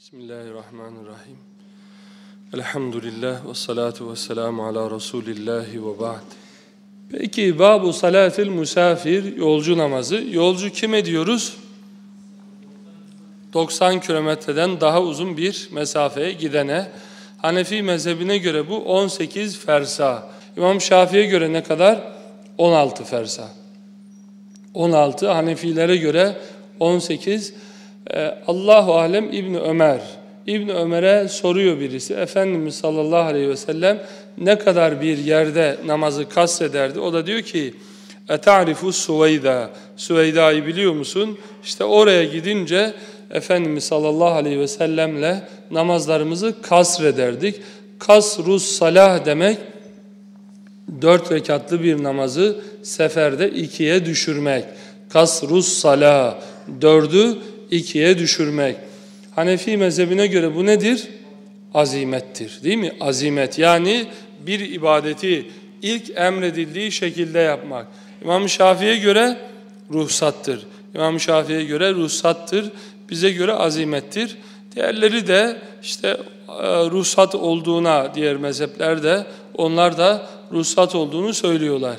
Bismillahirrahmanirrahim. Elhamdülillah ve salatu ve selamu ala Resulillahi ve ba'd. Peki babu salatil musafir yolcu namazı. Yolcu kime diyoruz? 90 kilometreden daha uzun bir mesafeye gidene. Hanefi mezhebine göre bu 18 fersa. İmam Şafii'ye göre ne kadar? 16 fersa. 16 Hanefilere göre 18 ee, Allahu alem İbn Ömer. İbn Ömer'e soruyor birisi. Efendimiz sallallahu aleyhi ve sellem ne kadar bir yerde namazı kastederdi? O da diyor ki Eta'rifu Suveyda. Suveyda'yı biliyor musun? İşte oraya gidince Efendimiz sallallahu aleyhi ve sellemle namazlarımızı kasrederdik. Kasrus salah demek dört rekatlı bir namazı seferde ikiye düşürmek. Kasrus salah dördü ikiye düşürmek. Hanefi mezhebine göre bu nedir? Azimettir değil mi? Azimet yani bir ibadeti ilk emredildiği şekilde yapmak. İmam Şafii'ye göre ruhsattır. İmam Şafii'ye göre ruhsattır. Bize göre azimettir. Diğerleri de işte e, ruhsat olduğuna diğer mezheplerde onlar da ruhsat olduğunu söylüyorlar.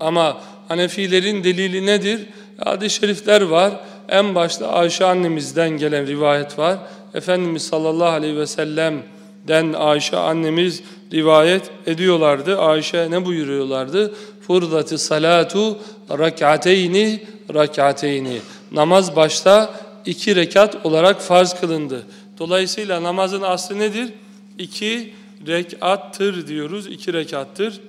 Ama Hanefilerin delili nedir? Hadis-i şerifler var. En başta Ayşe annemizden gelen rivayet var. Efendimiz sallallahu aleyhi ve sellem'den Ayşe annemiz rivayet ediyorlardı. Ayşe ne buyuruyorlardı? Furdati salatu rak'ateyni rak'ateyni. Namaz başta iki rekat olarak farz kılındı. Dolayısıyla namazın aslı nedir? İki rekattır diyoruz. iki rekattır.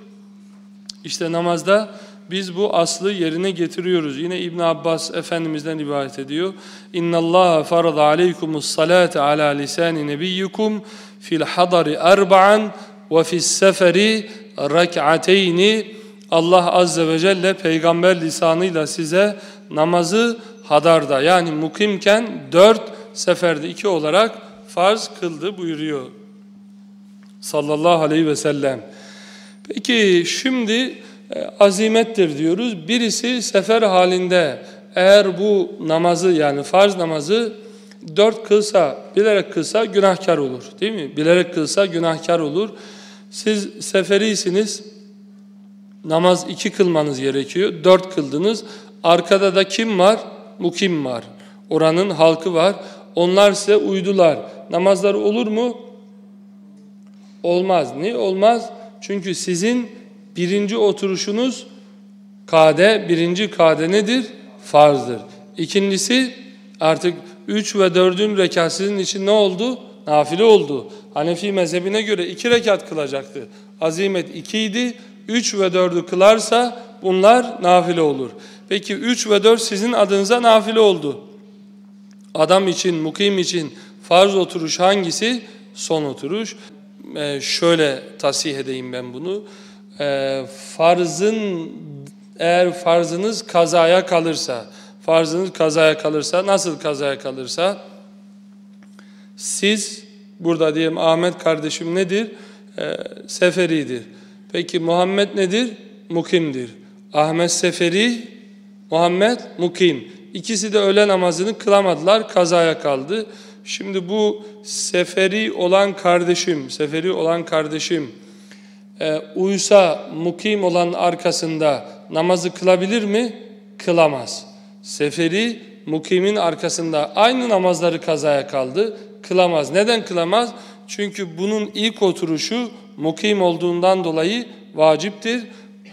İşte namazda biz bu aslı yerine getiriyoruz. Yine İbn Abbas Efendimiz'den rivayet ediyor. İnna Allah farada aleykumus salate ala lisani nebiyyikum fil hadari erba'an ve fis seferi rak'ateyni Allah azze ve celle peygamber lisanıyla size namazı hadarda yani mukimken dört seferde iki olarak farz kıldı buyuruyor. Sallallahu aleyhi ve sellem. Peki şimdi azimettir diyoruz. Birisi sefer halinde eğer bu namazı yani farz namazı dört kılsa, bilerek kılsa günahkar olur. Değil mi? Bilerek kılsa günahkar olur. Siz seferisiniz, namaz iki kılmanız gerekiyor. Dört kıldınız. Arkada da kim var? Mukim var. Oranın halkı var. Onlar size uydular. Namazlar olur mu? Olmaz. Niye olmaz? Çünkü sizin birinci oturuşunuz kade, birinci kade nedir? Farzdır. İkincisi artık üç ve dördün rekat sizin için ne oldu? Nafile oldu. Hanefi mezhebine göre iki rekat kılacaktı. Azimet ikiydi. Üç ve dördü kılarsa bunlar nafile olur. Peki üç ve dört sizin adınıza nafile oldu. Adam için, mukim için farz oturuş hangisi? Son oturuş. Ee, şöyle tasih edeyim ben bunu e, farzın eğer farzınız kazaya kalırsa, farzınız kazaya kalırsa, nasıl kazaya kalırsa, siz burada diyelim Ahmet kardeşim nedir? E, seferidir. Peki Muhammed nedir? Mukimdir. Ahmet seferi, Muhammed mukim. İkisi de öğle namazını kılamadılar, kazaya kaldı. Şimdi bu seferi olan kardeşim, seferi olan kardeşim, e, uysa mukim olan arkasında namazı kılabilir mi? Kılamaz. Seferi mukimin arkasında aynı namazları kazaya kaldı. Kılamaz. Neden kılamaz? Çünkü bunun ilk oturuşu mukim olduğundan dolayı vaciptir.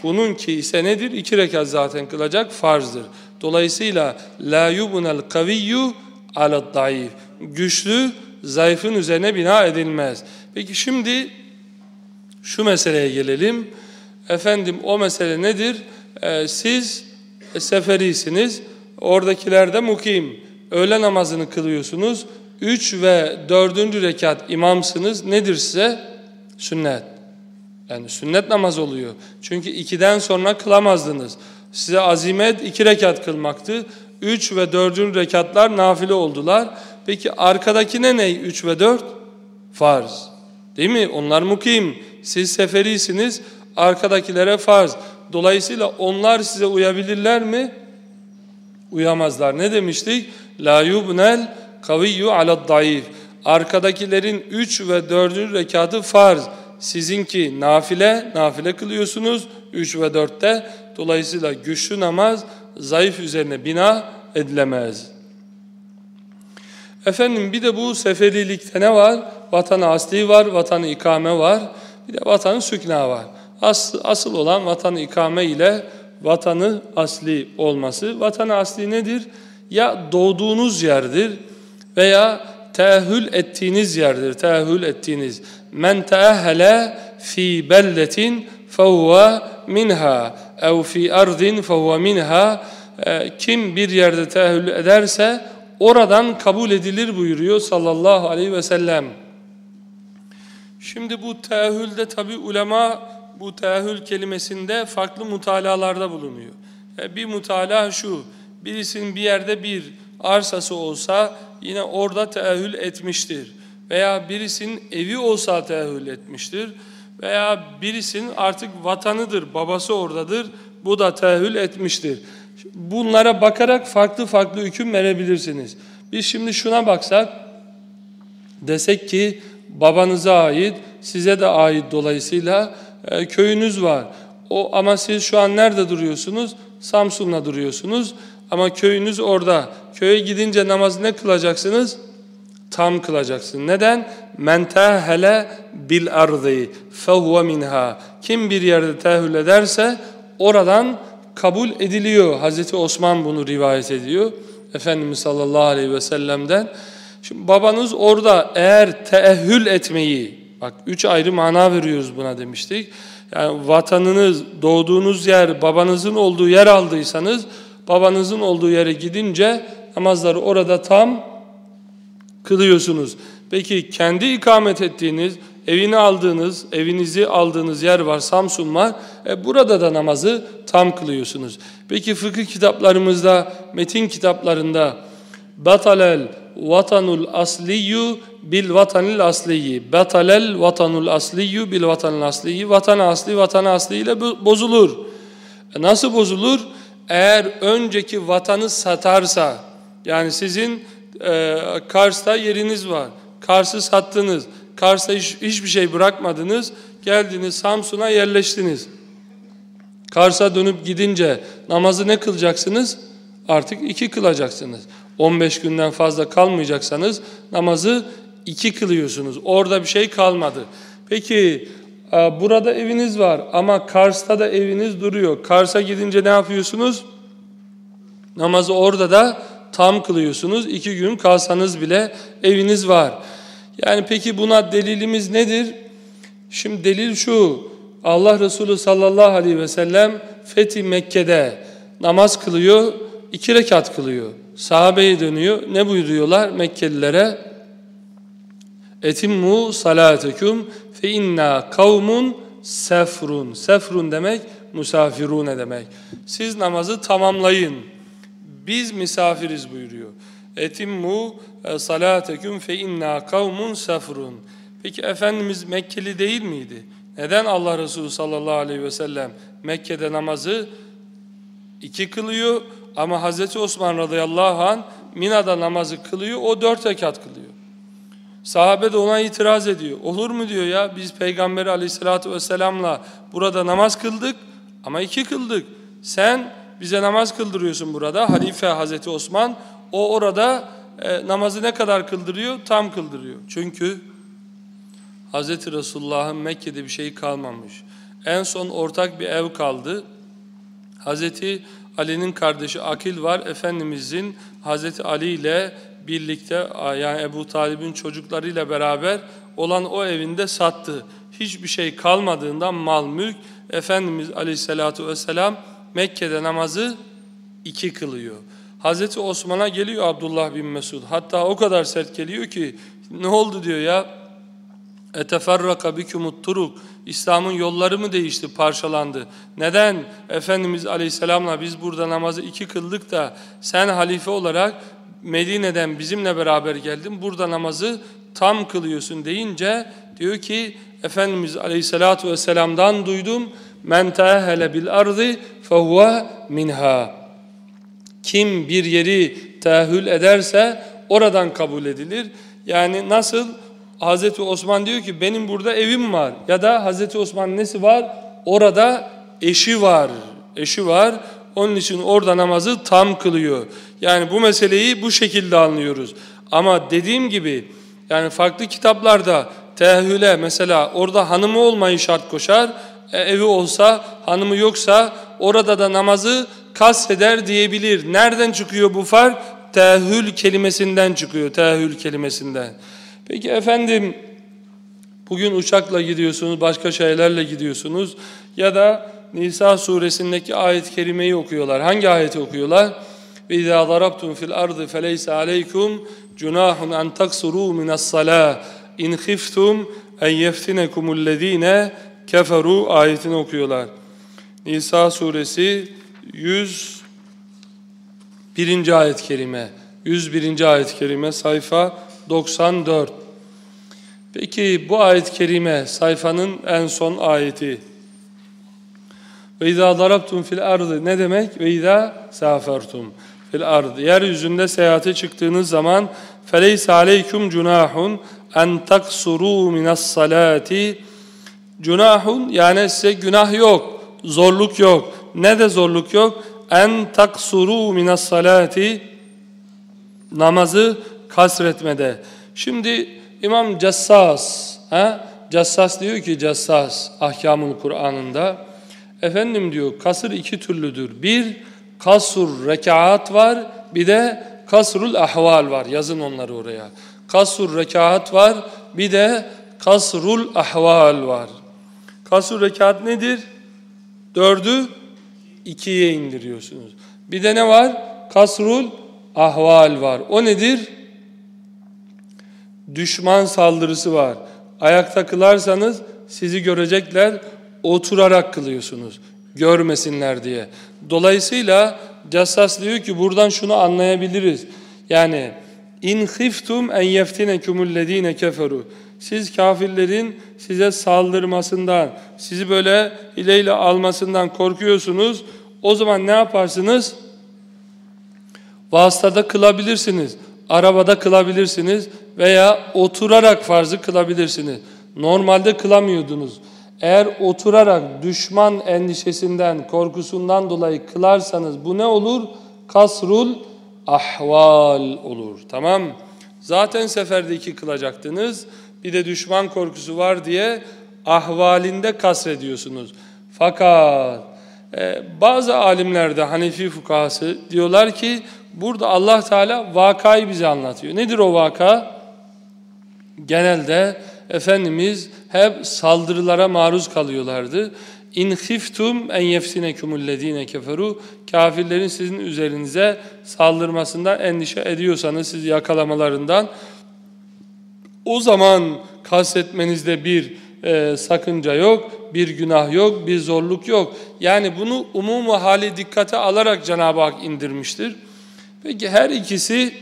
Bunun ki ise nedir? İki rekat zaten kılacak farzdır. Dolayısıyla la yubunel kaviyyu ala daif. Güçlü zayıfın üzerine bina edilmez. Peki şimdi şu meseleye gelelim. Efendim o mesele nedir? Ee, siz seferisiniz. Oradakiler de mukim. Öğle namazını kılıyorsunuz. Üç ve dördüncü rekat imamsınız. Nedir size? Sünnet. Yani sünnet namaz oluyor. Çünkü ikiden sonra kılamazdınız. Size azimet iki rekat kılmaktı. Üç ve dördüncü rekatlar nafile oldular. Peki arkadakine ne üç ve dört? Farz. Değil mi? Onlar mukim. Siz seferisiniz. Arkadakilere farz. Dolayısıyla onlar size uyabilirler mi? Uyamazlar. Ne demiştik? La yubnel kaviyyu alad. Arkadakilerin 3 ve 4. rekatı farz. Sizinki nafile, nafile kılıyorsunuz 3 ve 4'te. Dolayısıyla güçlü namaz zayıf üzerine bina edilemez. Efendim bir de bu seferilikte ne var? Vatan asli var, vatan ikame var. Bir de vatan sükna var. Asıl, asıl olan vatan ikame ile vatanı asli olması. Vatan asli nedir? Ya doğduğunuz yerdir veya teahhül ettiğiniz yerdir. Teahhül ettiğiniz. Men teahhele fi belletin fehuve minha ev fi ardin fehuve minha e, kim bir yerde teahhül ederse oradan kabul edilir buyuruyor sallallahu aleyhi ve sellem. Şimdi bu teahhülde tabi ulema bu teahhül kelimesinde farklı mutalalarda bulunuyor. E, bir mutala şu, birisinin bir yerde bir arsası olsa yine orada teahhül etmiştir. Veya birisinin evi olsa teahhül etmiştir. Veya birisinin artık vatanıdır, babası oradadır, bu da teahhül etmiştir. Bunlara bakarak farklı farklı hüküm verebilirsiniz. Biz şimdi şuna baksak, desek ki babanıza ait, size de ait dolayısıyla e, köyünüz var. O ama siz şu an nerede duruyorsunuz? Samsun'da duruyorsunuz. Ama köyünüz orada. Köye gidince namaz ne kılacaksınız? Tam kılacaksın. Neden? Men tehele bil ardı fehuve minha. Kim bir yerde tehül ederse oradan kabul ediliyor. Hazreti Osman bunu rivayet ediyor. Efendimiz sallallahu aleyhi ve sellem'den. Şimdi babanız orada eğer teehhül etmeyi, bak üç ayrı mana veriyoruz buna demiştik. Yani vatanınız, doğduğunuz yer, babanızın olduğu yer aldıysanız, babanızın olduğu yere gidince namazları orada tam kılıyorsunuz. Peki kendi ikamet ettiğiniz, evini aldığınız, evinizi aldığınız yer var, Samsun var. E burada da namazı tam kılıyorsunuz. Peki fıkıh kitaplarımızda, metin kitaplarında batalel vatanul asliyu bil vatanil asliyi. Batalel vatanul asliyu bil vatanil asliyi. Vatan asli, vatan asli ile bozulur. E nasıl bozulur? Eğer önceki vatanı satarsa, yani sizin e, Kars'ta yeriniz var. Kars'ı sattınız. Kars'ta hiç, hiçbir şey bırakmadınız. Geldiniz Samsun'a yerleştiniz. Kars'a dönüp gidince namazı ne kılacaksınız? Artık iki kılacaksınız. 15 günden fazla kalmayacaksanız namazı iki kılıyorsunuz. Orada bir şey kalmadı. Peki e, burada eviniz var ama Kars'ta da eviniz duruyor. Kars'a gidince ne yapıyorsunuz? Namazı orada da tam kılıyorsunuz. İki gün kalsanız bile eviniz var. Yani peki buna delilimiz nedir? Şimdi delil şu. Allah Resulü sallallahu aleyhi ve sellem Fethi Mekke'de namaz kılıyor, iki rekat kılıyor. Sahabeye dönüyor. Ne buyuruyorlar Mekkelilere? Etimmu salatekum fe inna kavmun sefrun. Sefrun demek musafirune demek. Siz namazı tamamlayın. Biz misafiriz buyuruyor. Etimmu e, salateküm fe inna kavmun sefrun. Peki Efendimiz Mekkeli değil miydi? Neden Allah Resulü sallallahu aleyhi ve sellem Mekke'de namazı iki kılıyor ama Hazreti Osman radıyallahu an Mina'da namazı kılıyor o dört rekat kılıyor. Sahabe de ona itiraz ediyor. Olur mu diyor ya biz Peygamberi aleyhissalatü vesselamla burada namaz kıldık ama iki kıldık. Sen bize namaz kıldırıyorsun burada. Halife Hazreti Osman o orada e, namazı ne kadar kıldırıyor? Tam kıldırıyor. Çünkü Hazreti Resulullah'ın Mekke'de bir şey kalmamış. En son ortak bir ev kaldı. Hazreti Ali'nin kardeşi Akil var. Efendimizin Hazreti Ali ile birlikte yani Ebu Talib'in çocuklarıyla beraber olan o evinde sattı. Hiçbir şey kalmadığından mal mülk Efendimiz Aleyhisselatü Vesselam Mekke'de namazı iki kılıyor. Hazreti Osman'a geliyor Abdullah bin Mesud. Hatta o kadar sert geliyor ki ne oldu diyor ya eteferraka bikumut turuk İslam'ın yolları mı değişti, parçalandı? Neden Efendimiz Aleyhisselam'la biz burada namazı iki kıldık da sen halife olarak Medine'den bizimle beraber geldin, burada namazı tam kılıyorsun deyince diyor ki Efendimiz Aleyhisselatü Vesselam'dan duydum men tehele bil ardı fehuve minha kim bir yeri tehül ederse oradan kabul edilir. Yani nasıl Hazreti Osman diyor ki benim burada evim var ya da Hazreti Osman nesi var? Orada eşi var. Eşi var. Onun için orada namazı tam kılıyor. Yani bu meseleyi bu şekilde anlıyoruz. Ama dediğim gibi yani farklı kitaplarda tehüle mesela orada hanımı olmayı şart koşar. E, evi olsa hanımı yoksa orada da namazı kasveder diyebilir. Nereden çıkıyor bu fark? Tehül kelimesinden çıkıyor. Tehül kelimesinden. Peki efendim bugün uçakla gidiyorsunuz, başka şeylerle gidiyorsunuz ya da Nisa suresindeki ayet-i kerimeyi okuyorlar. Hangi ayeti okuyorlar? وَاِذَا ضَرَبْتُمْ فِي الْأَرْضِ فَلَيْسَ عَلَيْكُمْ جُنَاحٌ أَنْ تَقْصُرُوا مِنَ الصَّلَاةِ اِنْ خِفْتُمْ اَنْ يَفْتِنَكُمُ الَّذ۪ينَ keferu ayetini okuyorlar. Nisa suresi 101. ayet-i kerime. 101. ayet-i kerime sayfa 94. Peki bu ayet-i kerime sayfanın en son ayeti. Ve izâ fil ardı ne demek? Ve izâ fil ardı. Yeryüzünde seyahate çıktığınız zaman feleyse aleyküm cunahun en taksuru minas salati Cunahun yani size günah yok, zorluk yok. Ne de zorluk yok? En taksuru minas salati namazı kasretmede. Şimdi İmam Cassas, ha? Cassas diyor ki Cassas ahkamın Kur'an'ında efendim diyor kasır iki türlüdür. Bir kasur rekaat var bir de kasrul ahval var. Yazın onları oraya. Kasur rekaat var bir de kasrul ahval var. Kasur rekat nedir? Dördü ikiye indiriyorsunuz. Bir de ne var? Kasrul ahval var. O nedir? Düşman saldırısı var. Ayakta kılarsanız sizi görecekler, oturarak kılıyorsunuz. Görmesinler diye. Dolayısıyla Cassas diyor ki buradan şunu anlayabiliriz. Yani in khiftum en yeftinekumul ledine keferu. Siz kafirlerin size saldırmasından, sizi böyle ileyle almasından korkuyorsunuz. O zaman ne yaparsınız? Vasıtada kılabilirsiniz, arabada kılabilirsiniz veya oturarak farzı kılabilirsiniz. Normalde kılamıyordunuz. Eğer oturarak düşman endişesinden, korkusundan dolayı kılarsanız bu ne olur? Kasrul ahval olur. Tamam Zaten seferde iki kılacaktınız bir de düşman korkusu var diye ahvalinde kasrediyorsunuz. Fakat e, bazı alimlerde Hanefi fukahası diyorlar ki burada Allah Teala vakayı bize anlatıyor. Nedir o vaka? Genelde Efendimiz hep saldırılara maruz kalıyorlardı. İn khiftum en yefsinekumullezine keferu kafirlerin sizin üzerinize saldırmasından endişe ediyorsanız sizi yakalamalarından o zaman kastetmenizde bir e, sakınca yok, bir günah yok, bir zorluk yok. Yani bunu umumu hali dikkate alarak Cenab-ı Hak indirmiştir. Peki her ikisi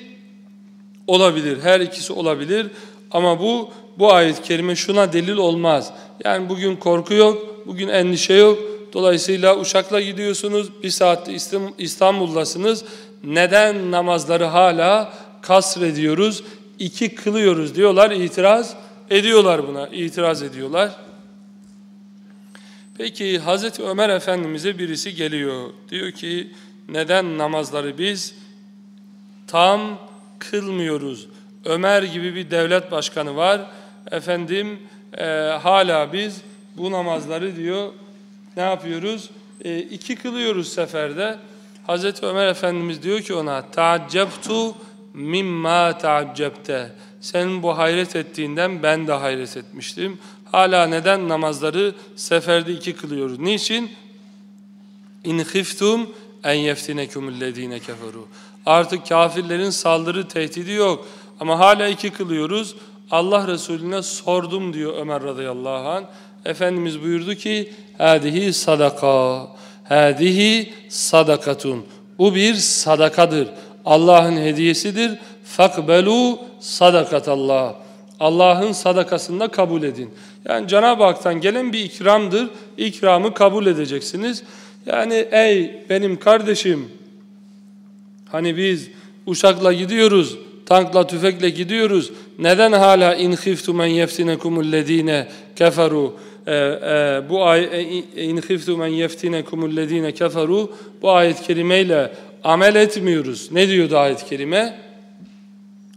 olabilir, her ikisi olabilir ama bu bu ayet-i kerime şuna delil olmaz. Yani bugün korku yok, bugün endişe yok. Dolayısıyla uçakla gidiyorsunuz, bir saatte İstanbul'dasınız. Neden namazları hala kasrediyoruz? iki kılıyoruz diyorlar, itiraz ediyorlar buna, itiraz ediyorlar. Peki Hazreti Ömer Efendimiz'e birisi geliyor. Diyor ki neden namazları biz tam kılmıyoruz? Ömer gibi bir devlet başkanı var. Efendim e, hala biz bu namazları diyor ne yapıyoruz? E, iki kılıyoruz seferde. Hazreti Ömer Efendimiz diyor ki ona taaccebtu mimma taaccebte. Senin bu hayret ettiğinden ben de hayret etmiştim. Hala neden namazları seferde iki kılıyoruz? Niçin? İn khiftum en yeftinekumullezine keferu. Artık kafirlerin saldırı tehdidi yok. Ama hala iki kılıyoruz. Allah Resulüne sordum diyor Ömer radıyallahu anh. Efendimiz buyurdu ki hadihi sadaka hadihi sadakatun bu bir sadakadır Allah'ın hediyesidir. Fakbelu sadakatallah. Allah'ın sadakasını da kabul edin. Yani Cenab-ı Hak'tan gelen bir ikramdır. İkramı kabul edeceksiniz. Yani ey benim kardeşim hani biz uçakla gidiyoruz tankla tüfekle gidiyoruz. Neden hala in khiftu men yeftinekumul ledine keferu e, e, bu e, in khiftu men yeftinekumul ledine keferu bu ayet kerimeyle amel etmiyoruz. Ne diyordu ayet kerime?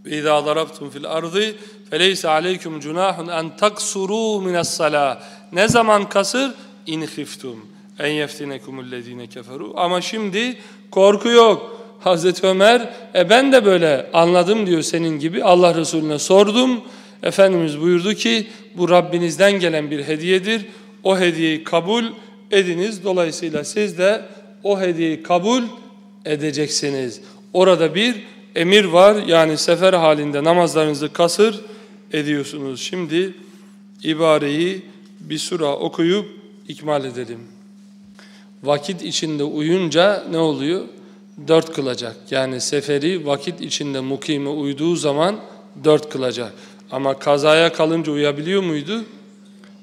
İza darabtum fil ardı feleyse aleykum cunahun en taksuru minas sala. Ne zaman kasır? İn khiftum en yeftinekumul ledine keferu. Ama şimdi korku yok. Hazreti Ömer, e ben de böyle anladım diyor senin gibi. Allah Resulüne sordum. Efendimiz buyurdu ki bu Rabbinizden gelen bir hediyedir. O hediyeyi kabul ediniz. Dolayısıyla siz de o hediyeyi kabul edeceksiniz. Orada bir emir var. Yani sefer halinde namazlarınızı kasır ediyorsunuz. Şimdi ibareyi bir sura okuyup ikmal edelim. Vakit içinde uyunca ne oluyor? Dört kılacak. Yani seferi vakit içinde mukime uyduğu zaman dört kılacak. Ama kazaya kalınca uyabiliyor muydu?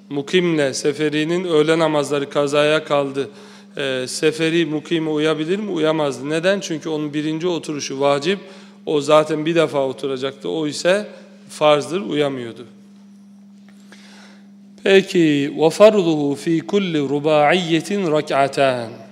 Mukimle seferinin öğle namazları kazaya kaldı. Ee, seferi mukime uyabilir mi? Uyamazdı. Neden? Çünkü onun birinci oturuşu vacip. O zaten bir defa oturacaktı. O ise farzdır, uyamıyordu. Peki وَفَرْضُهُ ف۪ي كُلِّ رُبَاعِيَّةٍ رَكْعَتَانٍ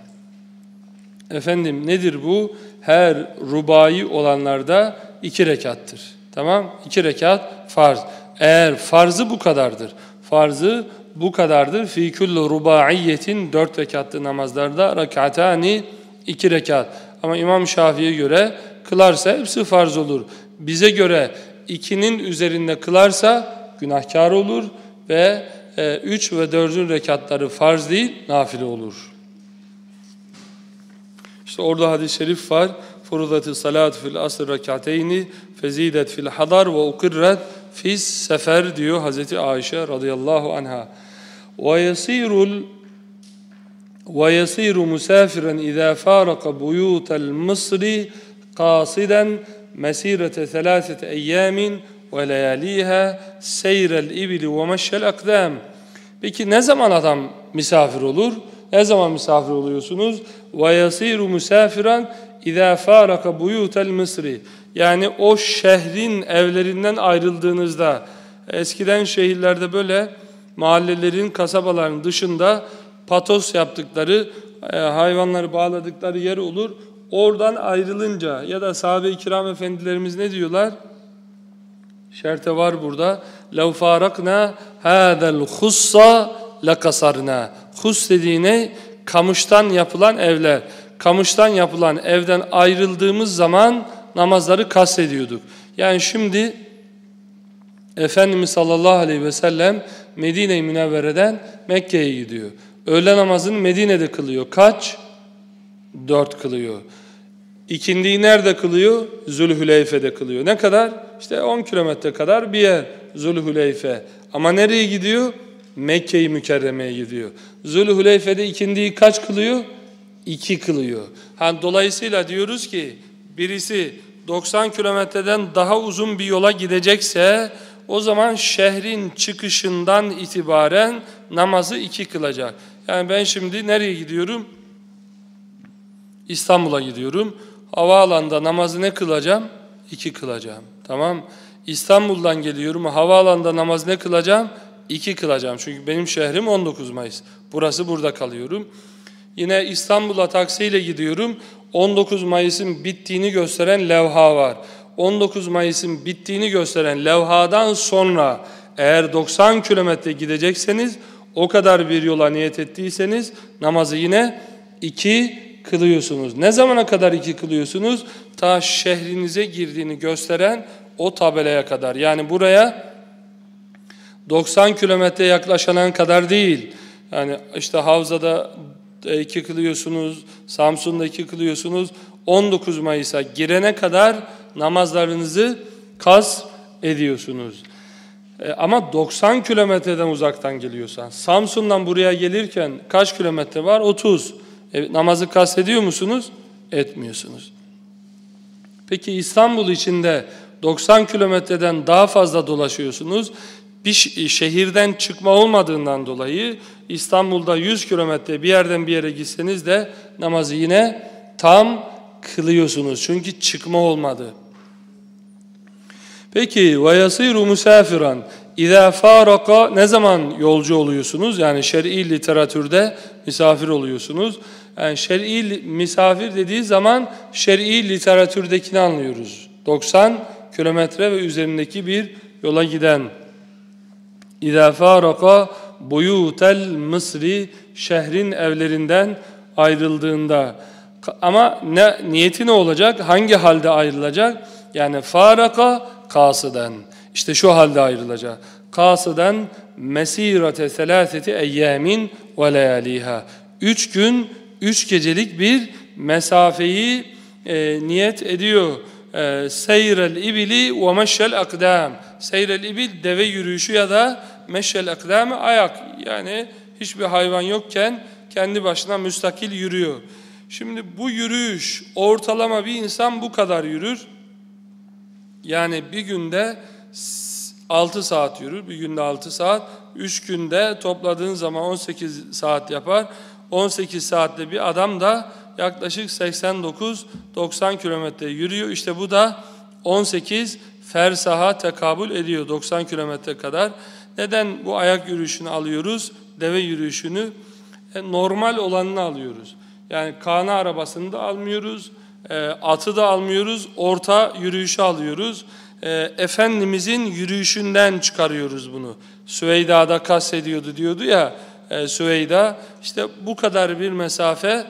Efendim nedir bu? Her rubai olanlarda iki rekattır. Tamam? İki rekat farz. Eğer farzı bu kadardır. Farzı bu kadardır. Fî kullu rubaiyetin dört rekatlı namazlarda rekatani iki rekat. Ama İmam Şafii'ye göre kılarsa hepsi farz olur. Bize göre ikinin üzerinde kılarsa günahkar olur ve e, üç ve dördün rekatları farz değil, nafile olur. İşte orada hadis-i şerif var. Furudati salat fil asr rekateyni fezidet fil hadar ve ukirret fis sefer diyor Hazreti Ayşe radıyallahu anha. Ve yasirul iza faraka buyutal Mısri qasidan mesirete thalathete eyyamin ve leyaliha seyrel ibli ve meşşel akdam. Peki ne zaman adam misafir olur? Ne zaman misafir oluyorsunuz? Ve yasiru musafiran İzâ fâraka buyûtel Mısri yani o şehrin evlerinden ayrıldığınızda eskiden şehirlerde böyle mahallelerin, kasabaların dışında patos yaptıkları, e, hayvanları bağladıkları yer olur. Oradan ayrılınca ya da sahabe-i kiram efendilerimiz ne diyorlar? Şerte var burada. لَوْ فَارَقْنَا هَذَا الْخُصَّ lakasarına. Hus dediği ne? Kamıştan yapılan evler. Kamıştan yapılan evden ayrıldığımız zaman namazları kastediyorduk. Yani şimdi Efendimiz sallallahu aleyhi ve sellem Medine-i Münevvere'den Mekke'ye gidiyor. Öğle namazını Medine'de kılıyor. Kaç? Dört kılıyor. İkindiyi nerede kılıyor? Zülhüleyfe'de kılıyor. Ne kadar? İşte 10 kilometre kadar bir yer Zülhüleyfe. Ama nereye gidiyor? Mekke'yi Mükerreme'ye gidiyor. Zülhüleyfe'de ikindiyi kaç kılıyor? iki kılıyor. Yani dolayısıyla diyoruz ki birisi 90 kilometreden daha uzun bir yola gidecekse o zaman şehrin çıkışından itibaren namazı iki kılacak. Yani ben şimdi nereye gidiyorum? İstanbul'a gidiyorum. Havaalanında namazı ne kılacağım? İki kılacağım. Tamam. İstanbul'dan geliyorum. Havaalanında namaz ne kılacağım? İki kılacağım. Çünkü benim şehrim 19 Mayıs. Burası burada kalıyorum. Yine İstanbul'a taksiyle gidiyorum. 19 Mayıs'ın bittiğini gösteren levha var. 19 Mayıs'ın bittiğini gösteren levhadan sonra eğer 90 kilometre gidecekseniz o kadar bir yola niyet ettiyseniz namazı yine iki kılıyorsunuz. Ne zamana kadar iki kılıyorsunuz? Ta şehrinize girdiğini gösteren o tabelaya kadar. Yani buraya 90 kilometre yaklaşana kadar değil. Yani işte Havza'da iki kılıyorsunuz, Samsun'da iki kılıyorsunuz. 19 Mayıs'a girene kadar namazlarınızı kas ediyorsunuz. E, ama 90 kilometreden uzaktan geliyorsan, Samsun'dan buraya gelirken kaç kilometre var? 30. E, namazı kastediyor musunuz? Etmiyorsunuz. Peki İstanbul içinde 90 kilometreden daha fazla dolaşıyorsunuz bir şehirden çıkma olmadığından dolayı İstanbul'da 100 kilometre bir yerden bir yere gitseniz de namazı yine tam kılıyorsunuz. Çünkü çıkma olmadı. Peki ve yasiru musafiran İza faraka ne zaman yolcu oluyorsunuz? Yani şer'i literatürde misafir oluyorsunuz. Yani şer'i misafir dediği zaman şer'i literatürdekini anlıyoruz. 90 kilometre ve üzerindeki bir yola giden. İza faraka buyutel Mısri şehrin evlerinden ayrıldığında ama ne niyeti ne olacak? Hangi halde ayrılacak? Yani faraka kasıden. İşte şu halde ayrılacak. Kasıden mesirete selaseti eyyamin ve leyaliha. Üç gün, üç gecelik bir mesafeyi e, niyet ediyor. E, seyrel ibili ve meşşel akdam. Seyrel ibil deve yürüyüşü ya da meşşel akdam ayak. Yani hiçbir hayvan yokken kendi başına müstakil yürüyor. Şimdi bu yürüyüş ortalama bir insan bu kadar yürür. Yani bir günde 6 saat yürür. Bir günde 6 saat. 3 günde topladığın zaman 18 saat yapar. 18 saatte bir adam da yaklaşık 89-90 kilometre yürüyor. İşte bu da 18 fersaha tekabül ediyor 90 kilometre kadar. Neden bu ayak yürüyüşünü alıyoruz? Deve yürüyüşünü e, normal olanını alıyoruz. Yani kana arabasını da almıyoruz, e, atı da almıyoruz, orta yürüyüşü alıyoruz. E, Efendimizin yürüyüşünden çıkarıyoruz bunu. Süveyda'da kastediyordu diyordu ya Süveyda. İşte bu kadar bir mesafe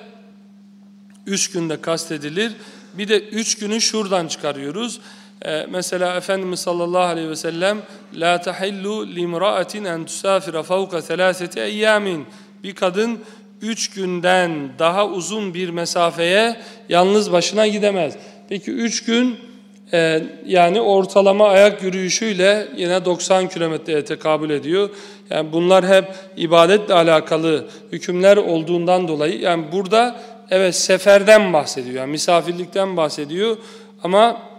üç günde kastedilir. Bir de üç günü şuradan çıkarıyoruz. Ee, mesela Efendimiz sallallahu aleyhi ve sellem la tahillu limra'atin en tusafira fawqa thalathati ayyamin bir kadın üç günden daha uzun bir mesafeye yalnız başına gidemez. Peki üç gün e, yani ortalama ayak yürüyüşüyle yine 90 kilometreye tekabül ediyor. Yani bunlar hep ibadetle alakalı hükümler olduğundan dolayı yani burada evet seferden bahsediyor. Yani misafirlikten bahsediyor ama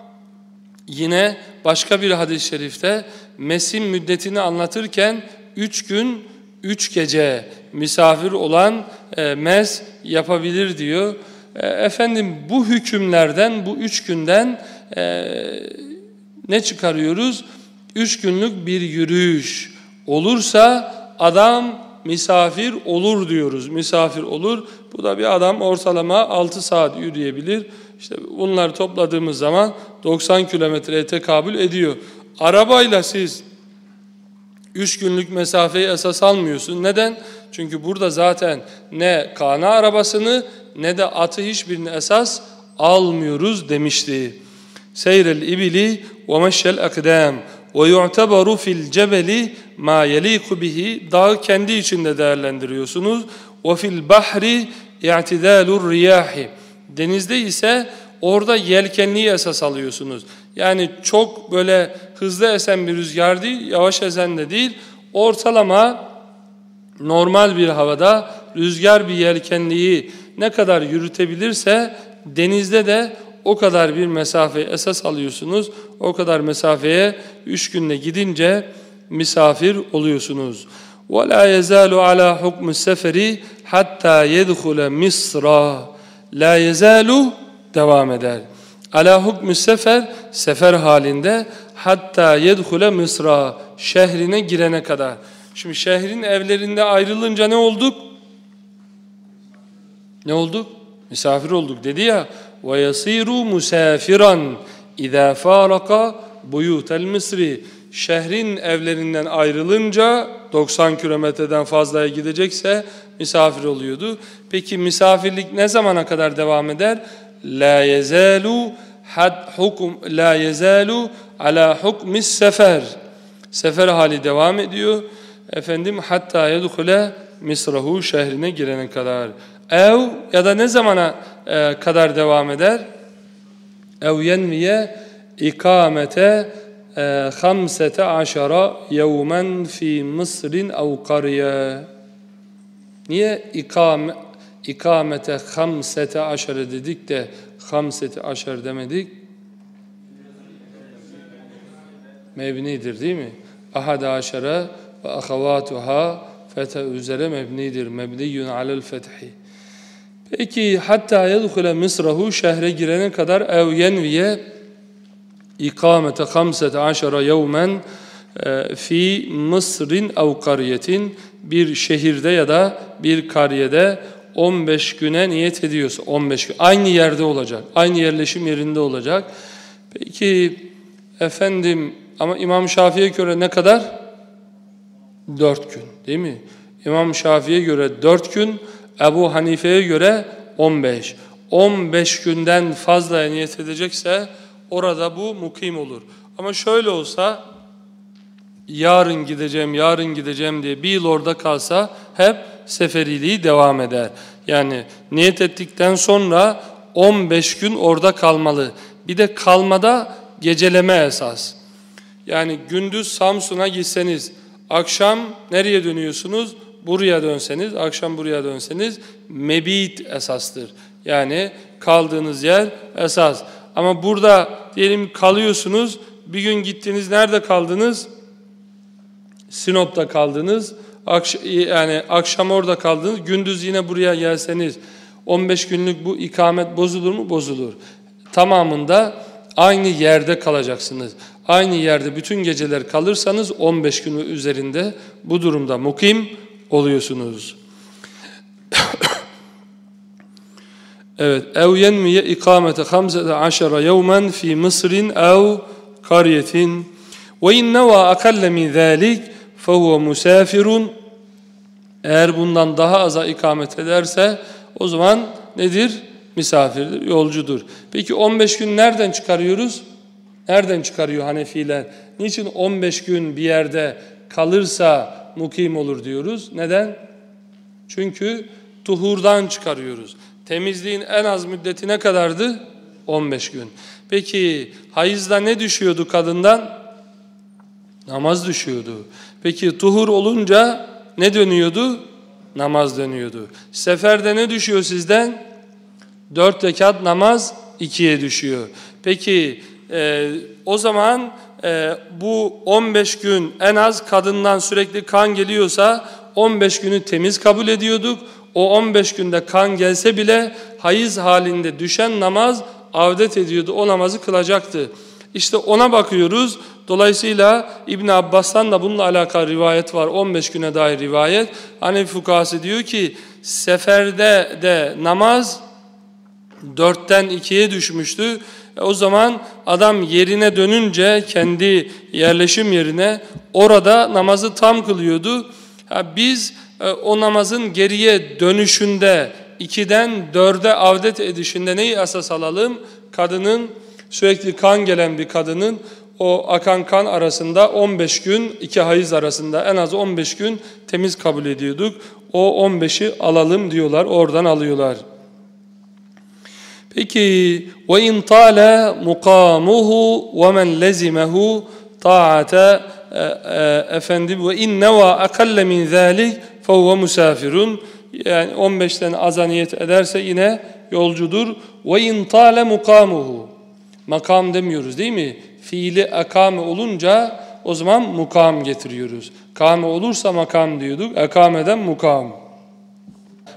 yine başka bir hadis-i şerifte mesim müddetini anlatırken üç gün üç gece misafir olan e, mez yapabilir diyor. E, efendim bu hükümlerden, bu üç günden e, ne çıkarıyoruz? Üç günlük bir yürüyüş olursa adam misafir olur diyoruz. Misafir olur. Bu da bir adam ortalama 6 saat yürüyebilir. İşte bunları topladığımız zaman 90 kilometreye tekabül ediyor. Arabayla siz Üç günlük mesafeyi esas almıyorsun. Neden? Çünkü burada zaten ne kana arabasını ne de atı hiçbirini esas almıyoruz demişti. Seyrel ibili ve meşşel akdam ve yu'tebaru fil cebeli ma yeliku bihi dağı kendi içinde değerlendiriyorsunuz. Ve fil bahri i'tidalur riyahi denizde ise orada yelkenliği esas alıyorsunuz. Yani çok böyle hızlı esen bir rüzgar değil, yavaş esen de değil. Ortalama normal bir havada rüzgar bir yelkenliği ne kadar yürütebilirse denizde de o kadar bir mesafe esas alıyorsunuz. O kadar mesafeye üç günde gidince misafir oluyorsunuz. وَلَا يَزَالُ عَلَى حُكْمِ السَّفَرِ hatta يَدْخُلَ مِصْرًا La yezalu devam eder. Ala hukmü sefer, sefer halinde hatta yedhule Mısra şehrine girene kadar. Şimdi şehrin evlerinde ayrılınca ne olduk? Ne olduk? Misafir olduk dedi ya. Ve yasiru musafiran iza faraka buyutel Mısri. Şehrin evlerinden ayrılınca 90 kilometreden fazlaya gidecekse misafir oluyordu. Peki misafirlik ne zamana kadar devam eder? La yezalu had hukum la yezalu ala hukmis sefer. Sefer hali devam ediyor. Efendim hatta yedhule misrahu şehrine girene kadar. Ev ya da ne zamana e, kadar devam eder? Ev yenviye ikamete hamsete aşara yevmen fi Mısrin ev kariye. Niye ikame, ikamete hamsete aşere dedik de hamseti aşer demedik. Mebnidir değil mi? Ahad aşere ve ahavatuha fete üzere mebnidir. Mebniyun alel fethi. Peki hatta yedhule Mısrahu şehre girene kadar ev yenviye ikamete 15 yevmen e, fi Mısır'ın ev kariyetin bir şehirde ya da bir kariyede 15 güne niyet ediyorsa 15 gün aynı yerde olacak. Aynı yerleşim yerinde olacak. Peki efendim ama İmam Şafii'ye göre ne kadar? 4 gün değil mi? İmam Şafii'ye göre 4 gün, Ebu Hanife'ye göre 15. 15 günden fazla niyet edecekse orada bu mukim olur. Ama şöyle olsa yarın gideceğim, yarın gideceğim diye bir yıl orada kalsa hep seferiliği devam eder. Yani niyet ettikten sonra 15 gün orada kalmalı. Bir de kalmada geceleme esas. Yani gündüz Samsun'a gitseniz, akşam nereye dönüyorsunuz? Buraya dönseniz, akşam buraya dönseniz mebit esastır. Yani kaldığınız yer esas. Ama burada diyelim kalıyorsunuz, bir gün gittiniz, nerede kaldınız? Sinop'ta kaldınız, akş yani akşam orada kaldınız, gündüz yine buraya gelseniz 15 günlük bu ikamet bozulur mu? Bozulur. Tamamında aynı yerde kalacaksınız. Aynı yerde bütün geceler kalırsanız 15 günü üzerinde bu durumda mukim oluyorsunuz. Evet. Ev yenmiye ikamete hamzede aşara yevmen fi Mısrin ev kariyetin. Ve in neva akalle min zâlik fehuve musafirun. Eğer bundan daha aza ikamet ederse o zaman nedir? Misafirdir, yolcudur. Peki 15 gün nereden çıkarıyoruz? Nereden çıkarıyor Hanefiler? Niçin 15 gün bir yerde kalırsa mukim olur diyoruz? Neden? Çünkü tuhurdan çıkarıyoruz. Temizliğin en az müddeti ne kadardı? 15 gün. Peki hayızda ne düşüyordu kadından? Namaz düşüyordu. Peki tuhur olunca ne dönüyordu? Namaz dönüyordu. Seferde ne düşüyor sizden? Dört rekat namaz ikiye düşüyor. Peki e, o zaman e, bu 15 gün en az kadından sürekli kan geliyorsa 15 günü temiz kabul ediyorduk. O 15 günde kan gelse bile hayız halinde düşen namaz avdet ediyordu. O namazı kılacaktı. İşte ona bakıyoruz. Dolayısıyla İbn Abbas'tan da bununla alakalı rivayet var. 15 güne dair rivayet. Hanefi fukası diyor ki seferde de namaz dörtten ikiye düşmüştü. E o zaman adam yerine dönünce kendi yerleşim yerine orada namazı tam kılıyordu. Ha biz o namazın geriye dönüşünde ikiden dörde avdet edişinde neyi esas alalım? Kadının sürekli kan gelen bir kadının o akan kan arasında 15 gün iki hayız arasında en az 15 gün temiz kabul ediyorduk. O 15'i alalım diyorlar. Oradan alıyorlar. Peki ve in tala muqamuhu ve men lezimehu ta'ata e, e, efendim ve in neva akalle min zalik fehuve musafirun yani 15'ten azaniyet ederse yine yolcudur. İn tala muqamuhu makam demiyoruz değil mi? Fiili akame olunca o zaman mukam getiriyoruz. Kame olursa makam diyorduk. Akameden mukam.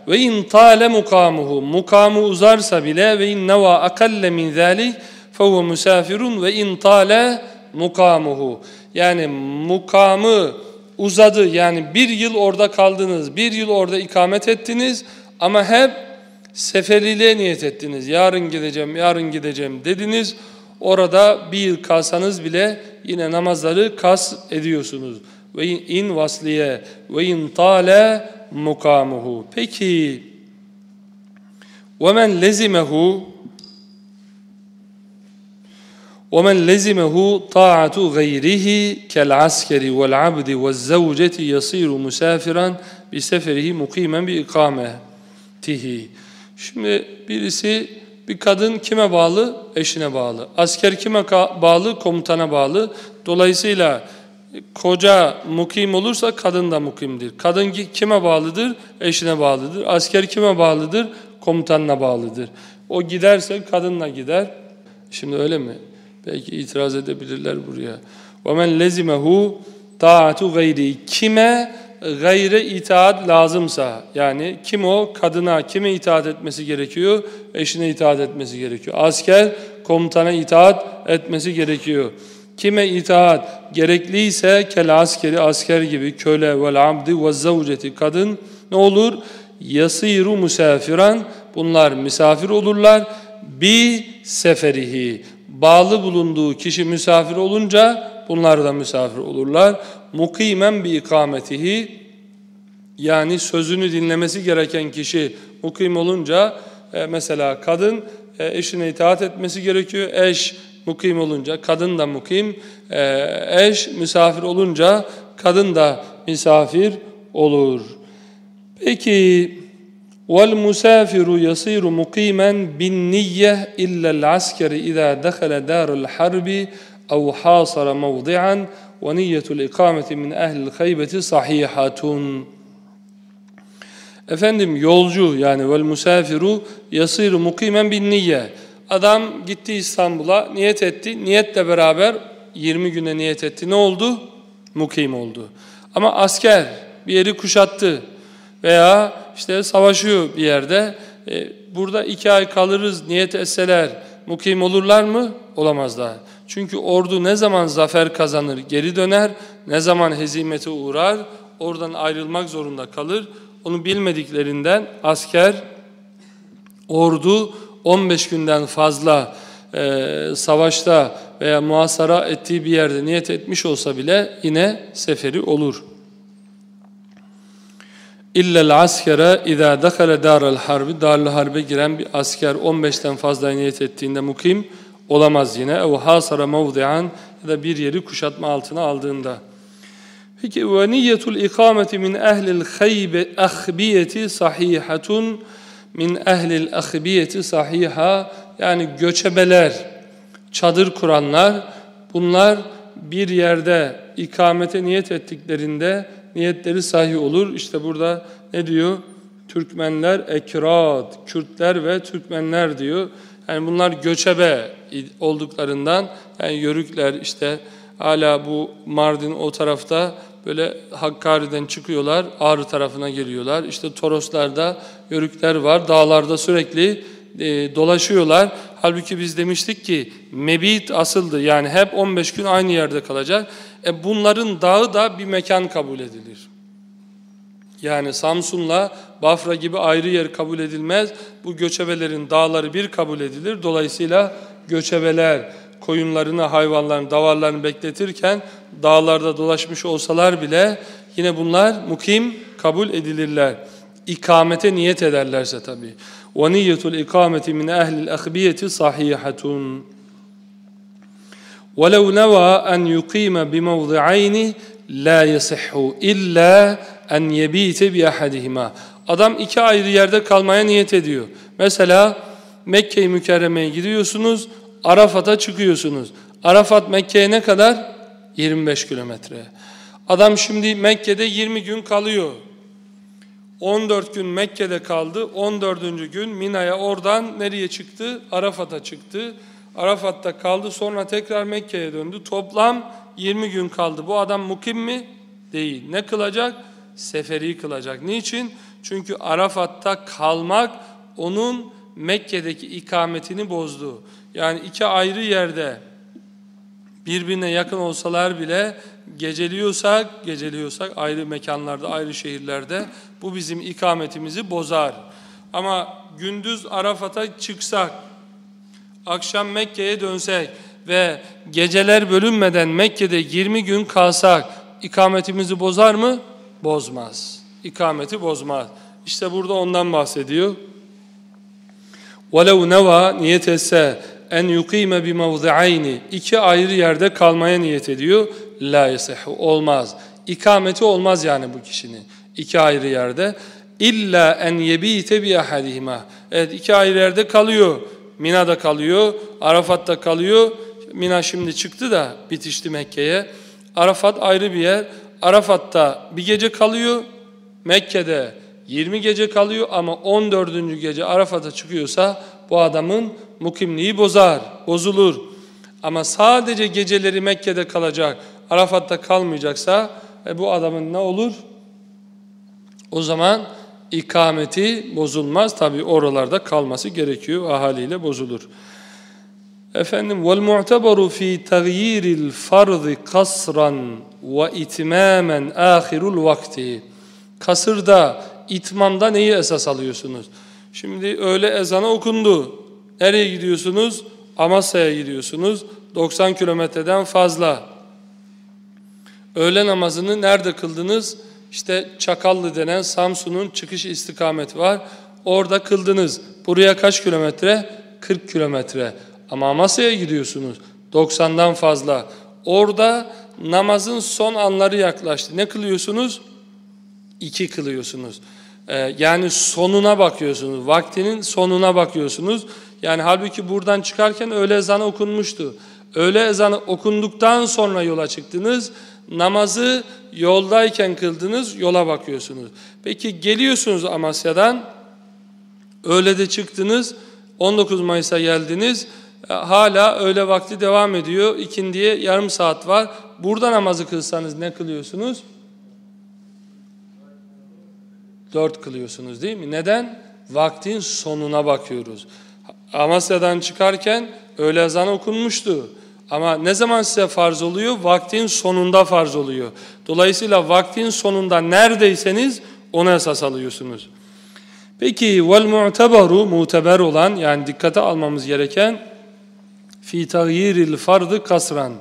Ve in tale mukamuhu. Mukamı uzarsa bile ve in neva akalle min zalik fehuve musafirun ve in tale mukamuhu. Yani mukamı uzadı. Yani bir yıl orada kaldınız, bir yıl orada ikamet ettiniz ama hep seferiliğe niyet ettiniz. Yarın gideceğim, yarın gideceğim dediniz. Orada bir yıl kalsanız bile yine namazları kas ediyorsunuz. Ve in vasliye ve in tale mukamuhu. Peki ve men lezimehu ومن لزمه طاعة غيره كالعسكر والعبد والزوجة يصير مسافرا بسفره مقيما بإقامته. Şimdi birisi bir kadın kime bağlı? Eşine bağlı. Asker kime bağlı? Komutana bağlı. Dolayısıyla koca mukim olursa kadın da mukimdir. Kadın kime bağlıdır? Eşine bağlıdır. Asker kime bağlıdır? Komutanına bağlıdır. O giderse kadınla gider. Şimdi öyle mi? Belki itiraz edebilirler buraya. وَمَنْ لَزِمَهُ taatu gayri kime gayre itaat lazımsa yani kim o kadına kime itaat etmesi gerekiyor eşine itaat etmesi gerekiyor asker komutana itaat etmesi gerekiyor. Kime itaat gerekliyse kel askeri asker gibi köle vel abdi ve zavceti kadın ne olur? Yasiru musafiran bunlar misafir olurlar. Bi seferihi bağlı bulunduğu kişi misafir olunca bunlar da misafir olurlar. Mukimen bi ikametihi yani sözünü dinlemesi gereken kişi mukim olunca e, mesela kadın e, eşine itaat etmesi gerekiyor. Eş mukim olunca kadın da mukim. E, eş misafir olunca kadın da misafir olur. Peki والمسافر يصير مقيما بالنية إلا العسكر إذا دخل دار الحرب أو حاصر موضعا ونية الإقامة من أهل الخيبة صحيحة Efendim yolcu yani vel musafiru yasiru mukimen bin niyye. Adam gitti İstanbul'a niyet etti. Niyetle beraber 20 güne niyet etti. Ne oldu? Mukim oldu. Ama asker bir yeri kuşattı veya işte savaşıyor bir yerde. E, burada iki ay kalırız niyet etseler mukim olurlar mı? Olamazlar. Çünkü ordu ne zaman zafer kazanır geri döner, ne zaman hezimete uğrar oradan ayrılmak zorunda kalır. Onu bilmediklerinden asker, ordu 15 günden fazla e, savaşta veya muhasara ettiği bir yerde niyet etmiş olsa bile yine seferi olur. İllel askere izâ dekale dârel harbi darlı harbe giren bir asker 15'ten fazla niyet ettiğinde mukim olamaz yine. Ev hasara mevdi'an ya da bir yeri kuşatma altına aldığında. Peki ve niyetul ikameti min ehlil haybe ahbiyeti sahihatun min ehlil ahbiyeti sahiha yani göçebeler, çadır kuranlar bunlar bir yerde ikamete niyet ettiklerinde niyetleri sahih olur. İşte burada ne diyor? Türkmenler, Ekrad, Kürtler ve Türkmenler diyor. Yani bunlar göçebe olduklarından yani yörükler işte hala bu Mardin o tarafta böyle Hakkari'den çıkıyorlar, Ağrı tarafına geliyorlar. İşte Toroslarda yörükler var, dağlarda sürekli e, dolaşıyorlar. Halbuki biz demiştik ki mebit asıldı yani hep 15 gün aynı yerde kalacak. E bunların dağı da bir mekan kabul edilir. Yani Samsun'la Bafra gibi ayrı yer kabul edilmez. Bu göçebelerin dağları bir kabul edilir. Dolayısıyla göçebeler koyunlarını, hayvanlarını, davarlarını bekletirken dağlarda dolaşmış olsalar bile yine bunlar mukim kabul edilirler. İkamete niyet ederlerse tabi. وَنِيَّةُ الْاِقَامَةِ مِنْ اَهْلِ الْاَخْبِيَةِ صَحِيحَةٌ وَلَوْ نَوَى أَنْ يُقِيمَ بِمَوْضِعَيْنِ لَا يَصِحُّ إِلَّا أَنْ يَب۪يتَ بِأَحَدِهِمَا Adam iki ayrı yerde kalmaya niyet ediyor. Mesela Mekke-i Mükerreme'ye gidiyorsunuz, Arafat'a çıkıyorsunuz. Arafat Mekke'ye ne kadar? 25 kilometre. Adam şimdi Mekke'de 20 gün kalıyor. 14 gün Mekke'de kaldı. 14. gün Mina'ya oradan nereye çıktı? Arafat'a çıktı. Arafat'ta kaldı. Sonra tekrar Mekke'ye döndü. Toplam 20 gün kaldı. Bu adam mukim mi? Değil. Ne kılacak? Seferi kılacak. Niçin? Çünkü Arafat'ta kalmak onun Mekke'deki ikametini bozdu. Yani iki ayrı yerde birbirine yakın olsalar bile geceliyorsak, geceliyorsak ayrı mekanlarda, ayrı şehirlerde bu bizim ikametimizi bozar. Ama gündüz Arafat'a çıksak, akşam Mekke'ye dönsek ve geceler bölünmeden Mekke'de 20 gün kalsak ikametimizi bozar mı? Bozmaz. İkameti bozmaz. İşte burada ondan bahsediyor. وَلَوْ نَوَى niyet etse en yukime bi mevzi'ayni iki ayrı yerde kalmaya niyet ediyor. La yesihu olmaz. İkameti olmaz yani bu kişinin. iki ayrı yerde. İlla en yebite bi ahadihima. Evet iki ayrı yerde kalıyor. Mina'da kalıyor, Arafat'ta kalıyor. Mina şimdi çıktı da bitişti Mekke'ye. Arafat ayrı bir yer. Arafat'ta bir gece kalıyor. Mekke'de 20 gece kalıyor ama 14. gece Arafat'a çıkıyorsa bu adamın mukimliği bozar, bozulur. Ama sadece geceleri Mekke'de kalacak, Arafat'ta kalmayacaksa e, bu adamın ne olur? O zaman ikameti bozulmaz. Tabi oralarda kalması gerekiyor. Ahaliyle bozulur. Efendim vel mu'teberu fi taghyiril farz kasran ve itmamen ahirul vakti. Kasırda, itmamda neyi esas alıyorsunuz? Şimdi öğle ezanı okundu. Nereye gidiyorsunuz? Amasya'ya gidiyorsunuz. 90 kilometreden fazla. Öğle namazını nerede kıldınız? İşte Çakallı denen Samsun'un çıkış istikameti var. Orada kıldınız. Buraya kaç kilometre? 40 kilometre. Ama Amasya'ya gidiyorsunuz. 90'dan fazla. Orada namazın son anları yaklaştı. Ne kılıyorsunuz? İki kılıyorsunuz. Ee, yani sonuna bakıyorsunuz. Vaktinin sonuna bakıyorsunuz. Yani halbuki buradan çıkarken öğle ezanı okunmuştu. Öğle ezanı okunduktan sonra yola çıktınız. Namazı yoldayken kıldınız, yola bakıyorsunuz. Peki geliyorsunuz Amasya'dan, öğlede çıktınız, 19 Mayıs'a geldiniz, e, hala öğle vakti devam ediyor, ikindiye yarım saat var. Burada namazı kılsanız ne kılıyorsunuz? Dört kılıyorsunuz değil mi? Neden? Vaktin sonuna bakıyoruz. Amasya'dan çıkarken öğle ezanı okunmuştu. Ama ne zaman size farz oluyor? Vaktin sonunda farz oluyor. Dolayısıyla vaktin sonunda neredeyseniz ona esas alıyorsunuz. Peki vel mu'teberu muteber olan yani dikkate almamız gereken fi tagyiril fardı kasran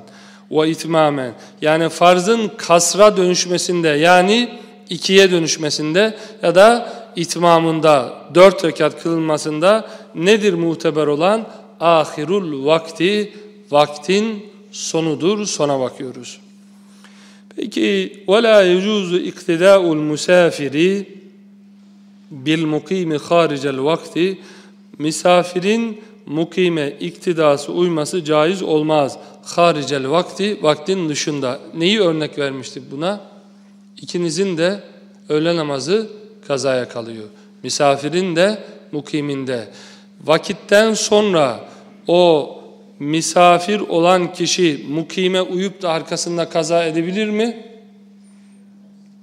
ve itmamen yani farzın kasra dönüşmesinde yani ikiye dönüşmesinde ya da itmamında dört rekat kılınmasında nedir muteber olan? ahirul vakti vaktin sonudur sona bakıyoruz. Peki ve la yecuzu iktidaul musafiri bil mukimi haricel vakti misafirin mukime iktidası uyması caiz olmaz. Haricel vakti vaktin dışında. Neyi örnek vermiştik buna? İkinizin de öğle namazı kazaya kalıyor. Misafirin de mukiminde. Vakitten sonra o misafir olan kişi mukime uyup da arkasında kaza edebilir mi?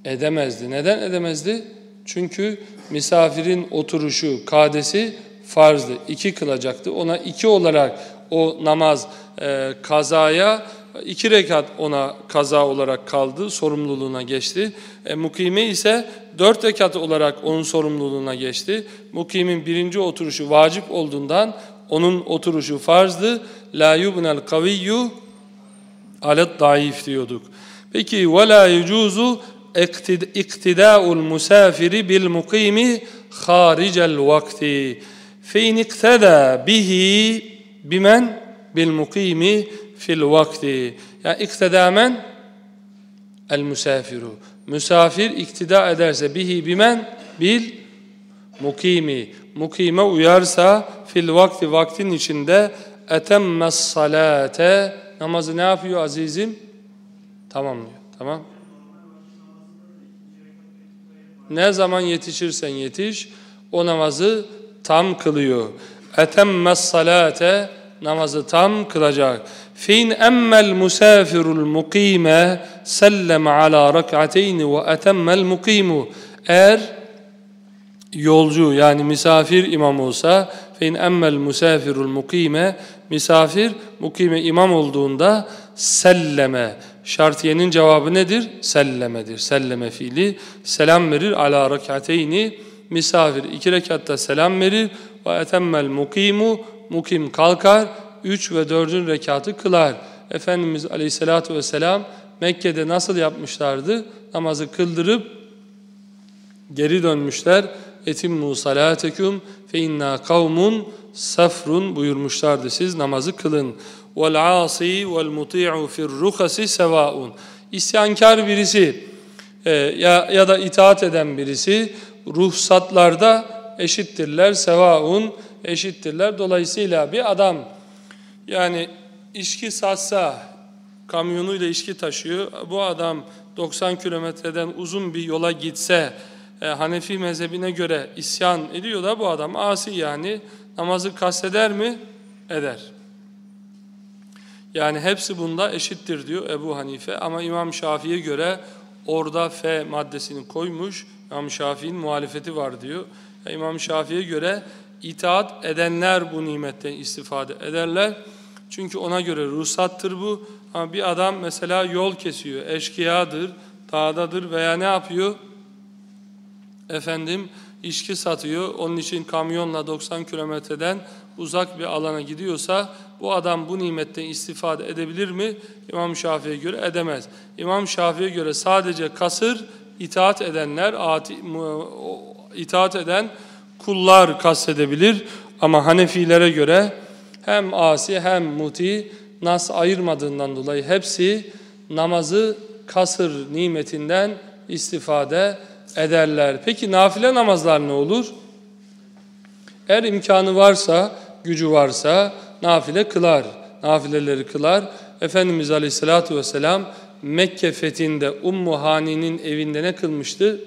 Edemezdi. Neden edemezdi? Çünkü misafirin oturuşu, kadesi farzdı. İki kılacaktı. Ona iki olarak o namaz e, kazaya iki rekat ona kaza olarak kaldı, sorumluluğuna geçti. E, mukime ise dört rekat olarak onun sorumluluğuna geçti. Mukimin birinci oturuşu vacip olduğundan onun oturuşu farzdı. La yubnel kaviyyu alet daif diyorduk. Peki ve la yucuzu iktida'ul musafiri bil mukimi haricel vakti. Fe in ikteda bihi bimen bil mukimi fil vakti. Ya iktida men el musafiru. Misafir iktida ederse bihi bimen bil mukimi. Mukime uyarsa fil vakti vaktin içinde etemmez salate namazı ne yapıyor azizim? Tamamlıyor. Tamam. Ne zaman yetişirsen yetiş o namazı tam kılıyor. Etemmez salate namazı tam kılacak. Fin emmel musafirul mukime sellem ala rak'ateyni ve etemmel mukimu. Eğer yolcu yani misafir imam olsa fein emmel musafirul mukime misafir mukime imam olduğunda selleme şartiyenin cevabı nedir? Sellemedir. Selleme fiili selam verir ala rekateyni misafir iki rekatta selam verir ve etemmel mukimu mukim kalkar üç ve dördün rekatı kılar. Efendimiz aleyhissalatu vesselam Mekke'de nasıl yapmışlardı? Namazı kıldırıp geri dönmüşler etimmu salatekum fe inna kavmun safrun buyurmuşlardı. Siz namazı kılın. Vel asi vel muti'u fir ruhasi sevaun. İsyankar birisi e, ya, ya da itaat eden birisi ruhsatlarda eşittirler. Sevaun eşittirler. Dolayısıyla bir adam yani içki satsa kamyonuyla içki taşıyor. Bu adam 90 kilometreden uzun bir yola gitse e, Hanefi mezhebine göre isyan ediyor da bu adam asi yani namazı kasteder mi? Eder. Yani hepsi bunda eşittir diyor Ebu Hanife ama İmam Şafii'ye göre orada F maddesini koymuş. İmam Şafii'nin muhalefeti var diyor. E, İmam Şafii'ye göre itaat edenler bu nimetten istifade ederler. Çünkü ona göre ruhsattır bu. Ama bir adam mesela yol kesiyor, eşkıyadır, dağdadır veya ne yapıyor? Efendim içki satıyor. Onun için kamyonla 90 kilometreden uzak bir alana gidiyorsa bu adam bu nimetten istifade edebilir mi? İmam Şafii'ye göre edemez. İmam Şafii'ye göre sadece kasır itaat edenler, itaat eden kullar kastedebilir. Ama Hanefilere göre hem asi hem muti nas ayırmadığından dolayı hepsi namazı kasır nimetinden istifade ederler. Peki nafile namazlar ne olur? Eğer imkanı varsa, gücü varsa nafile kılar. Nafileleri kılar. Efendimiz Aleyhisselatü Vesselam Mekke fethinde Ummu Hani'nin evinde ne kılmıştı?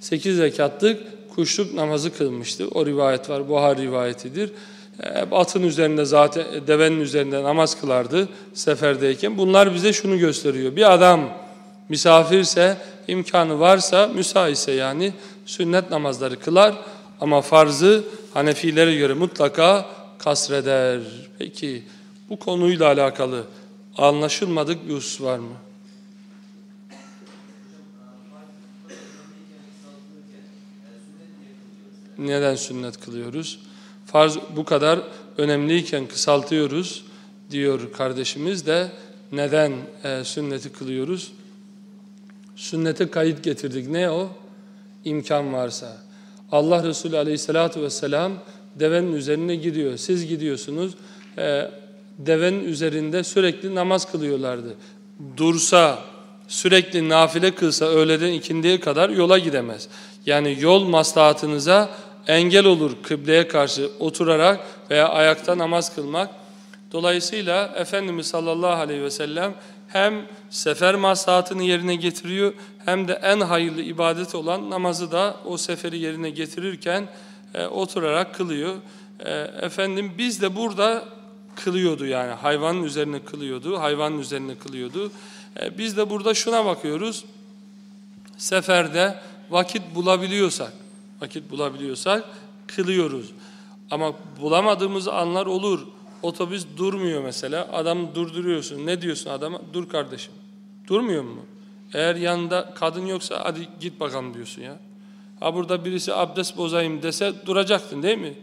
8 rekatlık kuşluk namazı kılmıştı. O rivayet var, Buhar rivayetidir. Hep atın üzerinde zaten, devenin üzerinde namaz kılardı seferdeyken. Bunlar bize şunu gösteriyor. Bir adam misafirse, imkanı varsa, müsaitse yani sünnet namazları kılar. Ama farzı Hanefilere göre mutlaka kasreder. Peki bu konuyla alakalı anlaşılmadık bir husus var mı? Neden sünnet kılıyoruz? Farz bu kadar önemliyken kısaltıyoruz diyor kardeşimiz de neden e, sünneti kılıyoruz? Sünnete kayıt getirdik. Ne o? İmkan varsa. Allah Resulü aleyhissalatu vesselam devenin üzerine gidiyor. Siz gidiyorsunuz. E, devenin üzerinde sürekli namaz kılıyorlardı. Dursa, sürekli nafile kılsa öğleden ikindiye kadar yola gidemez. Yani yol maslahatınıza engel olur kıbleye karşı oturarak veya ayakta namaz kılmak. Dolayısıyla Efendimiz sallallahu aleyhi ve sellem hem sefer maslahatını yerine getiriyor hem de en hayırlı ibadet olan namazı da o seferi yerine getirirken e, oturarak kılıyor. E, efendim biz de burada kılıyordu yani hayvanın üzerine kılıyordu, hayvanın üzerine kılıyordu. E, biz de burada şuna bakıyoruz. Seferde vakit bulabiliyorsak, vakit bulabiliyorsak kılıyoruz. Ama bulamadığımız anlar olur. Otobüs durmuyor mesela. Adam durduruyorsun. Ne diyorsun adama? Dur kardeşim. Durmuyor mu? Eğer yanında kadın yoksa hadi git bakalım diyorsun ya. Ha burada birisi abdest bozayım dese duracaktın değil mi?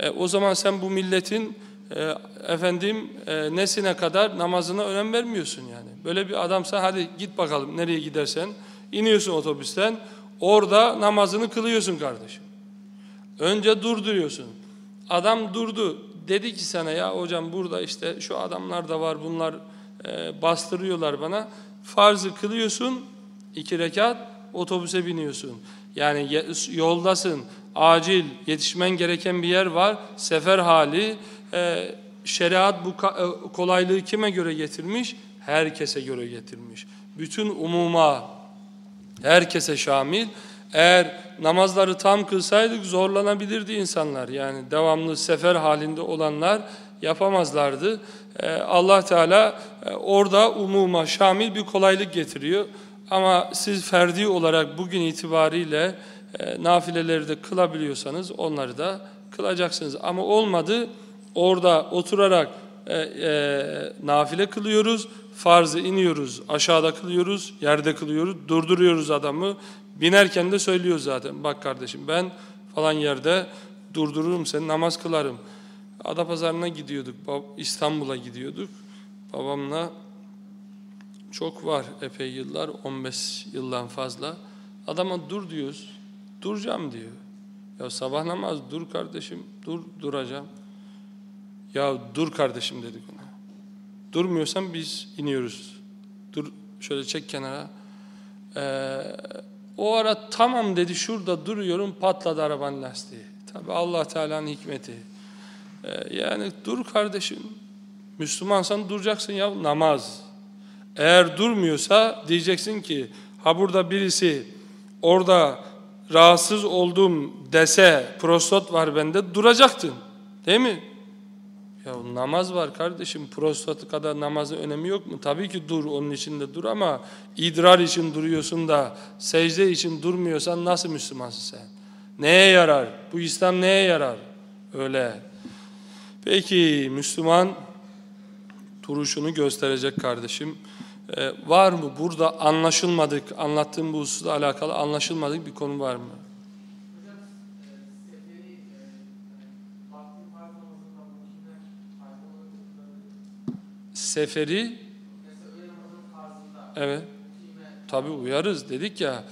E, o zaman sen bu milletin e, efendim e, nesine kadar namazına önem vermiyorsun yani. Böyle bir adamsa hadi git bakalım nereye gidersen. iniyorsun otobüsten. Orada namazını kılıyorsun kardeşim. Önce durduruyorsun. Adam durdu. Dedi ki sana ya hocam burada işte şu adamlar da var bunlar e, bastırıyorlar bana. Farzı kılıyorsun iki rekat otobüse biniyorsun. Yani yoldasın acil yetişmen gereken bir yer var sefer hali e, şeriat bu e, kolaylığı kime göre getirmiş? Herkese göre getirmiş. Bütün umuma herkese şamil. Eğer namazları tam kılsaydık zorlanabilirdi insanlar. Yani devamlı sefer halinde olanlar yapamazlardı. Ee, Allah Teala e, orada umuma şamil bir kolaylık getiriyor. Ama siz ferdi olarak bugün itibariyle e, nafileleri de kılabiliyorsanız onları da kılacaksınız. Ama olmadı orada oturarak e, e, nafile kılıyoruz, farzı iniyoruz, aşağıda kılıyoruz, yerde kılıyoruz, durduruyoruz adamı. Binerken de söylüyor zaten, bak kardeşim ben falan yerde durdururum seni, namaz kılarım. Adapazarı'na gidiyorduk, İstanbul'a gidiyorduk. Babamla çok var epey yıllar, 15 yıldan fazla. Adama dur diyoruz, duracağım diyor. Ya sabah namaz dur kardeşim, dur duracağım. Ya dur kardeşim dedik ona. Durmuyorsan biz iniyoruz. Dur şöyle çek kenara. Ee, o ara tamam dedi şurada duruyorum patladı arabanın lastiği. Tabi Allah Teala'nın hikmeti. Ee, yani dur kardeşim. Müslümansan duracaksın ya namaz. Eğer durmuyorsa diyeceksin ki ha burada birisi orada rahatsız oldum dese prostat var bende duracaktın. Değil mi? Ya namaz var kardeşim prostatı kadar namazın önemi yok mu? Tabii ki dur onun içinde dur ama idrar için duruyorsun da secde için durmuyorsan nasıl Müslümansın sen? Neye yarar? Bu İslam neye yarar? Öyle. Peki Müslüman duruşunu gösterecek kardeşim. Ee, var mı burada anlaşılmadık, anlattığım bu hususla alakalı anlaşılmadık bir konu var mı? Seferi Evet. Tabi uyarız dedik ya.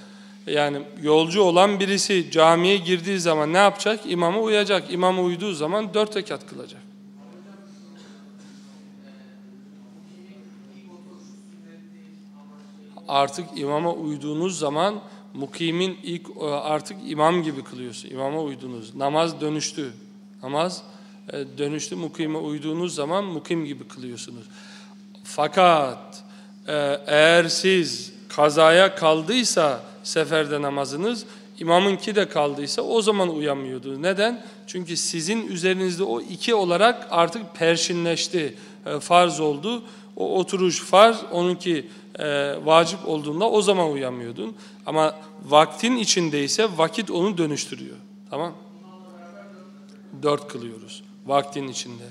Yani yolcu olan birisi camiye girdiği zaman ne yapacak? İmama uyacak. İmama uyduğu zaman dört rekat kılacak. Artık imama uyduğunuz zaman mukimin ilk artık imam gibi kılıyorsun. İmama uydunuz. Namaz dönüştü. Namaz e, dönüştü. Mukime uyduğunuz zaman mukim gibi kılıyorsunuz. Fakat e, eğer siz kazaya kaldıysa seferde namazınız, imamınki de kaldıysa o zaman uyanmıyordu. Neden? Çünkü sizin üzerinizde o iki olarak artık perşinleşti, e, farz oldu. O oturuş farz, onunki e, vacip olduğunda o zaman uyanmıyordun. Ama vaktin içindeyse vakit onu dönüştürüyor. Tamam Dört kılıyoruz vaktin içinde.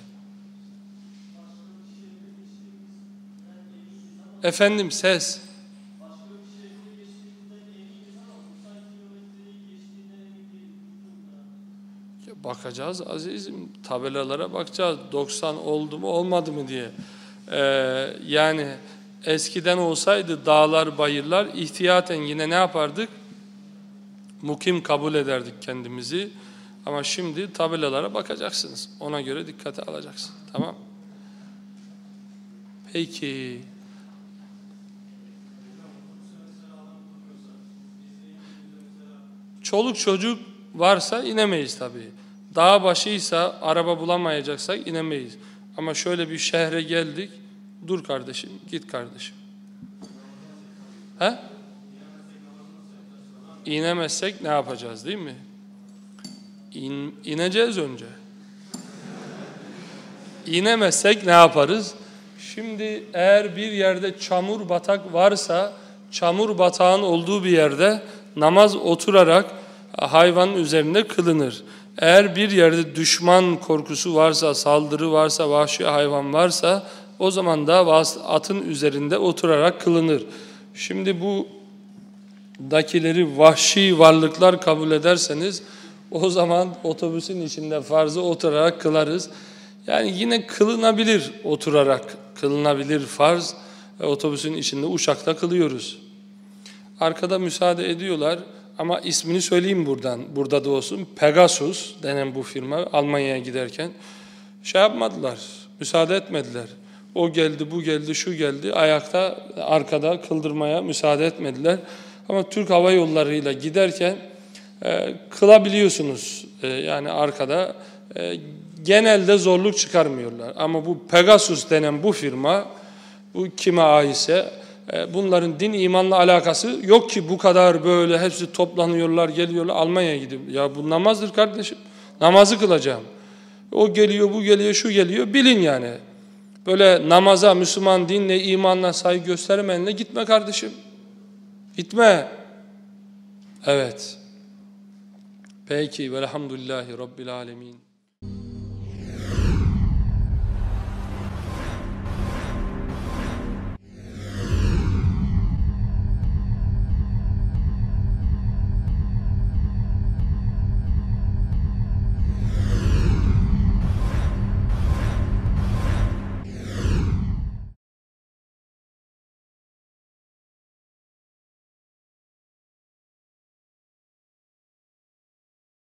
Efendim ses. Bakacağız azizim. Tabelalara bakacağız. 90 oldu mu olmadı mı diye. Ee, yani eskiden olsaydı dağlar bayırlar ihtiyaten yine ne yapardık? Mukim kabul ederdik kendimizi. Ama şimdi tabelalara bakacaksınız. Ona göre dikkate alacaksın. Tamam Peki. Çoluk çocuk varsa inemeyiz tabii. Dağ başıysa, araba bulamayacaksak inemeyiz. Ama şöyle bir şehre geldik. Dur kardeşim, git kardeşim. He? İnemezsek ne yapacağız değil mi? İn, ineceğiz önce. İnemezsek ne yaparız? Şimdi eğer bir yerde çamur batak varsa, çamur batağın olduğu bir yerde namaz oturarak hayvanın üzerinde kılınır. Eğer bir yerde düşman korkusu varsa, saldırı varsa, vahşi hayvan varsa o zaman da atın üzerinde oturarak kılınır. Şimdi bu dakileri vahşi varlıklar kabul ederseniz o zaman otobüsün içinde farzı oturarak kılarız. Yani yine kılınabilir oturarak, kılınabilir farz. Ve otobüsün içinde uçakta kılıyoruz. Arkada müsaade ediyorlar ama ismini söyleyeyim buradan, burada da olsun. Pegasus denen bu firma Almanya'ya giderken şey yapmadılar, müsaade etmediler. O geldi, bu geldi, şu geldi. Ayakta, arkada kıldırmaya müsaade etmediler. Ama Türk Hava Yolları'yla giderken e, kılabiliyorsunuz. E, yani arkada e, genelde zorluk çıkarmıyorlar. Ama bu Pegasus denen bu firma, bu kime aitse e, bunların din imanla alakası yok ki bu kadar böyle hepsi toplanıyorlar, geliyorlar Almanya'ya gidip. Ya bu namazdır kardeşim. Namazı kılacağım. O geliyor, bu geliyor, şu geliyor. Bilin yani. Böyle namaza, Müslüman dinle, imanla saygı göstermeyenle gitme kardeşim. Gitme. Evet. Peki velhamdülillahi rabbil alemin.